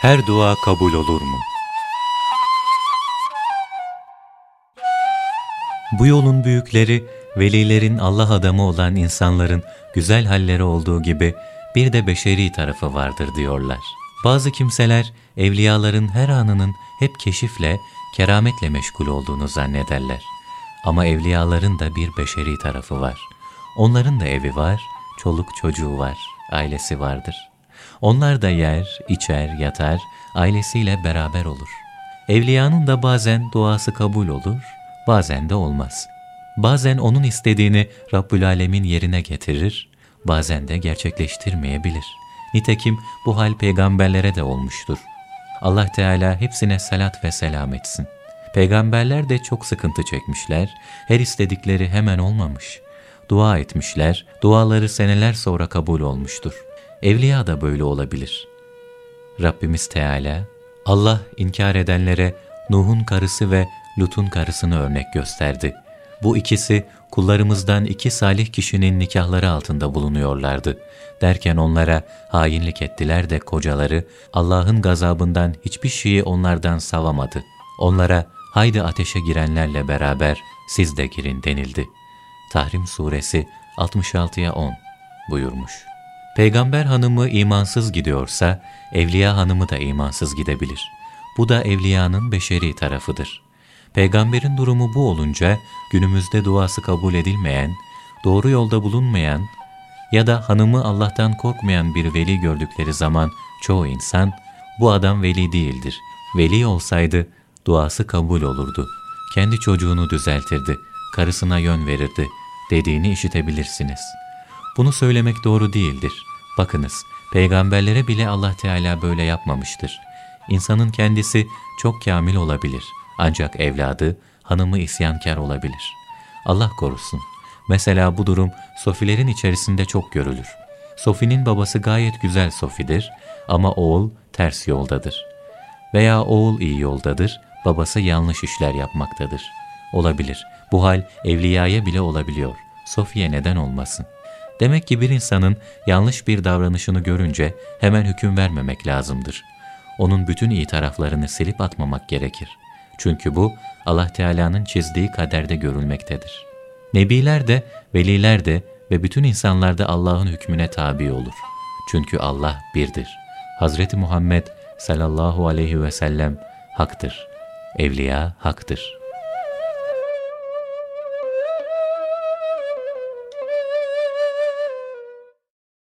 Her dua kabul olur mu? Bu yolun büyükleri, velilerin Allah adamı olan insanların güzel halleri olduğu gibi bir de beşeri tarafı vardır diyorlar. Bazı kimseler evliyaların her anının hep keşifle, kerametle meşgul olduğunu zannederler. Ama evliyaların da bir beşeri tarafı var. Onların da evi var, çoluk çocuğu var, ailesi vardır. Onlar da yer, içer, yatar, ailesiyle beraber olur. Evliyanın da bazen duası kabul olur, bazen de olmaz. Bazen onun istediğini Rabbül Alemin yerine getirir, bazen de gerçekleştirmeyebilir. Nitekim bu hal peygamberlere de olmuştur. Allah Teala hepsine salat ve selam etsin. Peygamberler de çok sıkıntı çekmişler, her istedikleri hemen olmamış. Dua etmişler, duaları seneler sonra kabul olmuştur. Evliya da böyle olabilir. Rabbimiz Teala, Allah inkar edenlere Nuh'un karısı ve Lut'un karısını örnek gösterdi. Bu ikisi kullarımızdan iki salih kişinin nikahları altında bulunuyorlardı. Derken onlara hainlik ettiler de kocaları Allah'ın gazabından hiçbir şeyi onlardan savamadı. Onlara haydi ateşe girenlerle beraber siz de girin denildi. Tahrim suresi 66'ya 10 buyurmuş. Peygamber hanımı imansız gidiyorsa, evliya hanımı da imansız gidebilir. Bu da evliyanın beşeri tarafıdır. Peygamberin durumu bu olunca, günümüzde duası kabul edilmeyen, doğru yolda bulunmayan ya da hanımı Allah'tan korkmayan bir veli gördükleri zaman çoğu insan, bu adam veli değildir. Veli olsaydı duası kabul olurdu. Kendi çocuğunu düzeltirdi, karısına yön verirdi dediğini işitebilirsiniz. Bunu söylemek doğru değildir. Bakınız, peygamberlere bile Allah Teala böyle yapmamıştır. İnsanın kendisi çok kamil olabilir. Ancak evladı, hanımı isyankar olabilir. Allah korusun. Mesela bu durum sofilerin içerisinde çok görülür. Sofinin babası gayet güzel sofidir ama oğul ters yoldadır. Veya oğul iyi yoldadır, babası yanlış işler yapmaktadır. Olabilir. Bu hal evliyaya bile olabiliyor. Sofiye neden olmasın? Demek ki bir insanın yanlış bir davranışını görünce hemen hüküm vermemek lazımdır. Onun bütün iyi taraflarını silip atmamak gerekir. Çünkü bu Allah Teala'nın çizdiği kaderde görülmektedir. Nebiler de, veliler de ve bütün insanlar da Allah'ın hükmüne tabi olur. Çünkü Allah birdir. Hazreti Muhammed sallallahu aleyhi ve sellem haktır. Evliya haktır.